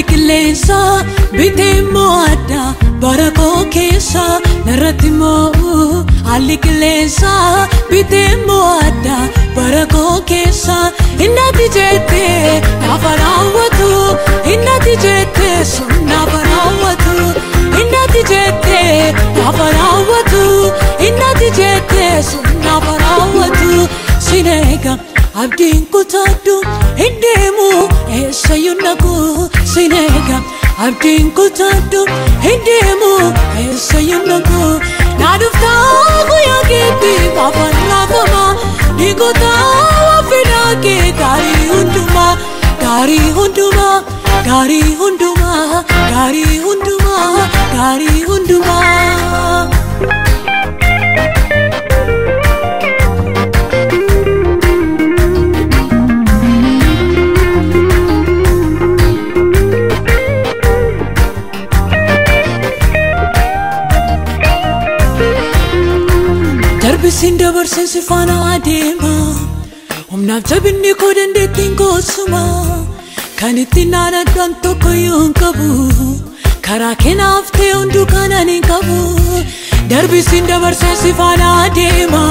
qilleensa bitee immoo adda bara koo keessa narratti immoo haalli qilleensa bitee immoo adda bara koo keessa innati jettee naafa raawwatu innati jettee sun naafa raawwatu innati jettee naafa raawwatu innati jettee sun naafa raawwatu sineega abdiin kutadhu hin deemu eessayyuu naqu sineega abdiin kutadhu hin deemu eessayyuu naqu naa dhuftaa guyyaa keetti baafan raafama ni gotaa wafiidhaa kee gaarii hundumaa gaarii hundumaa gaarii hundumaa gaarii hundumaa gaarii Darbisiin dabarseen si faana adeema Humnaaf jabinni koo dandeettiin goosuma Kan ittiin naanadhaan tokko yoo hin qabu Karaa keenaaf ta'e hunduu kanaan hin qabu Darbisiin dabarseen si faana adeema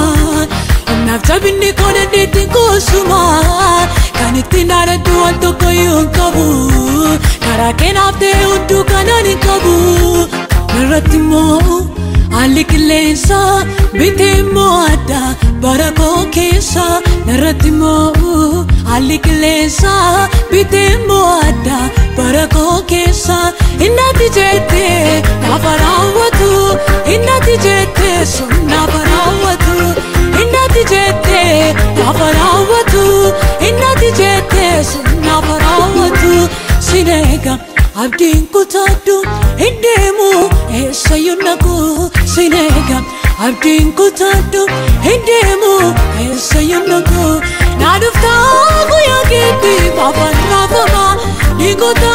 Humnaaf jabinni koo dandeettiin goosuma Kan ittiin naanadhaan tokko yoo hin qabu Karaa keenaaf ta'e hunduu kanaan hin qabu Narratti immoo haalli qilleensa bitee immoo adda bara koo keessa narratti immoo haalli qilleensa bitee immoo adda bara koo keessa innati jettee naafa raawwatu innati jettee sun naafa raawwatu innati jettee naafa raawwatu innati jettee sun naafa raawwatu sineega abdiin kutadhu hin deemu eessayyuu naqu sineega abdiin kutadhu hin deemu eessayyuu naqu naa dhuftaa guyyaa keetti gotaa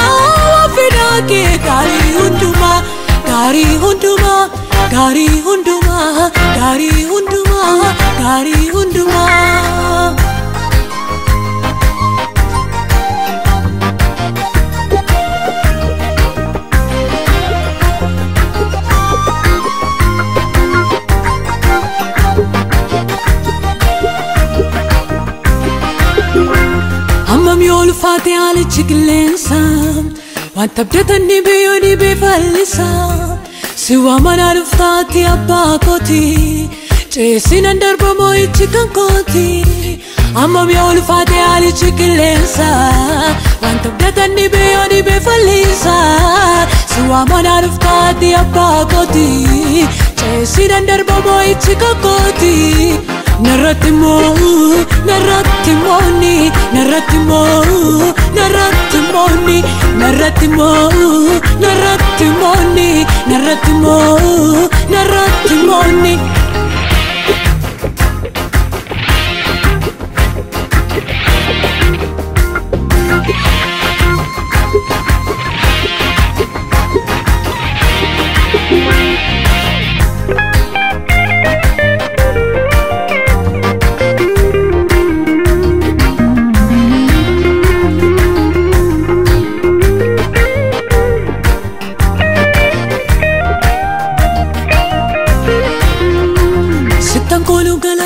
Cikilensa, wantok datan di beo di bevalensa, siwa monaruf kati apakoti, cecin andar bomoit cikangkoti, amomi olufate نعرف طاقتي اباطتي ጭስን እንደርበ ሞይች ከንኮቲ አሞም የውልፋቴ አልች ግሌንሳ ዋንተም ደተኒ ብዮኒ ቤፈልሳ ስዋሞን አልፍታቲ አባቆቲ ጭስን እንደርበ ሞይች ከንኮቲ narate mo narate mo ni narate mo narate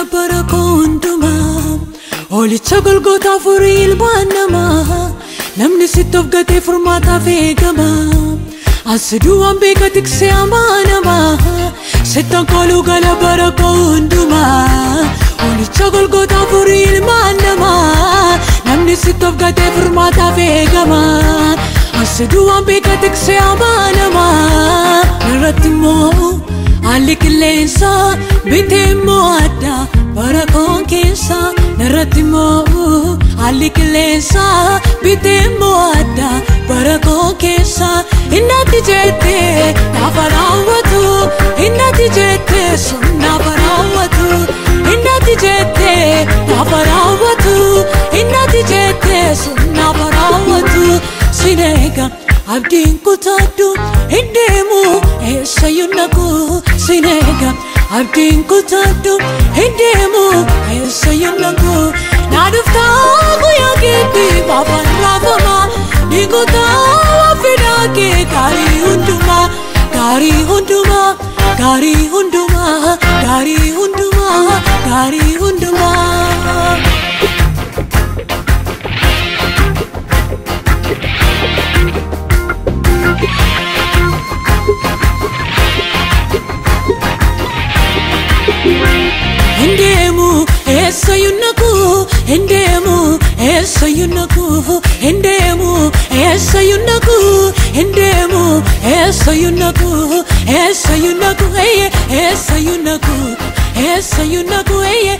kooluu gala bara koo hundumaa Hoolicha golgoota afurii ilmaan namaa Namni sitti of gatee furmaataaf eegama Asiduu waan beeka tiksee amaanama Sittan kooluu gala bara koo hundumaa Hoolicha golgoota afurii ilmaan namaa Namni sitti of gatee furmaataaf eegama Asiduu waan beeka tiksee amaanama Irratti immoo haalli qilleensa bitee immoo adda bara koo keessa narratti immoo haalli qilleensa bitee immoo adda bara koo keessa innati jettee naafa raawwatu innati jettee sun naafa raawwatu innati jettee naafa raawwatu innati jettee sun naafa raawwatu sineega abdiin kutadhu hin deemu eessayyuu naqu sineega abdiin kutadhu hin deemu eessayyuu naqu naa dhuftaa guyyaa keetti baafan raafama ni gotaa wafiidhaa gaarii hundumaa gaarii hundumaa gaarii hundumaa gaarii hundumaa gaarii hundumaa. యేసయునకు ఎండేము యేసయునకు ఎండేము యేసయునకు ఎండేము యేసయునకు యేసయునకు అయ్యే యేసయునకు యేసయునకు అయ్యే